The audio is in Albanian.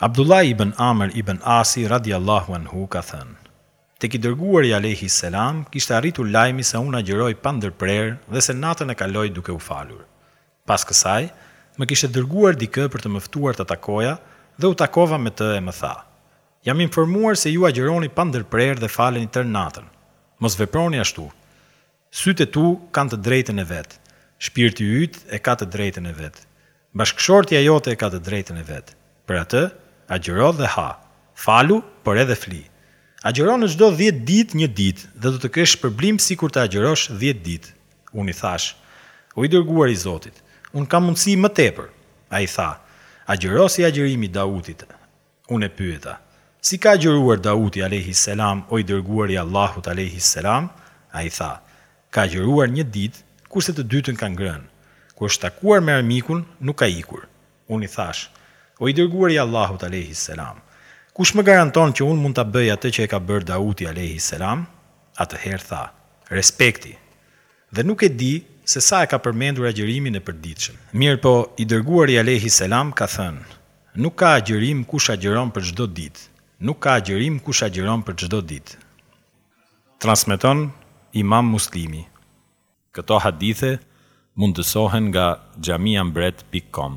Abdullah ibn Amr ibn Asi radijallahu anhu ka thënë, Tek i Dërguari alejhi selam kishte arritur lajmi se unë agjëroj pa ndërprerë dhe se natën e kaloj duke u falur. Pas kësaj, më kishte dërguar dikë për të më ftuar ta takoja dhe u takova me të e më tha, Jam informuar se ju agjëroni pa ndërprerë dhe faleni tërë natën. Mos veproni ashtu. Sytë e tu kanë të drejtën e vet, shpirti yt e ka të drejtën e vet, bashkëshortja jote e ka të drejtën e vet. Për atë, agjëro dhe ha. Falu, por edhe fli. Agjëro në çdo dhjetë ditë një ditë dhe do të kesh shpërblim sikur të agjërosh dhjetë ditë. Unë i thashë, O i Dërguari i Zotit, unë kam mundësi më tepër. Ai tha, Agjëro si agjërimi i Dautit. Unë e pyeta, Si ka agjëruar Dauti alejhi selam, o i Dërguari i Allahut alejhi selam? Ai tha, Ka agjëruar një ditë, kurse të dytën ka ngrënë. Kur është takuar me armikun, nuk ka ikur. Unë i thashë, O i Dërguari i Allahut alejhi selam, kush më garanton që unë mund ta bëj atë që e ka bërë Dauti alejhi selam? Atëherë tha, Respekti! Dhe nuk e di se sa e ka përmendur agjërimin e përditshëm. Mirëpo, i Dërguari alejhi selam ka thënë, Nuk ka agjërim kush agjëron për çdo ditë, nuk ka agjërim kush agjëron për çdo ditë. Transmeton Imam Muslimi. Këto hadithe mundësohen nga xhamiambret pik kom.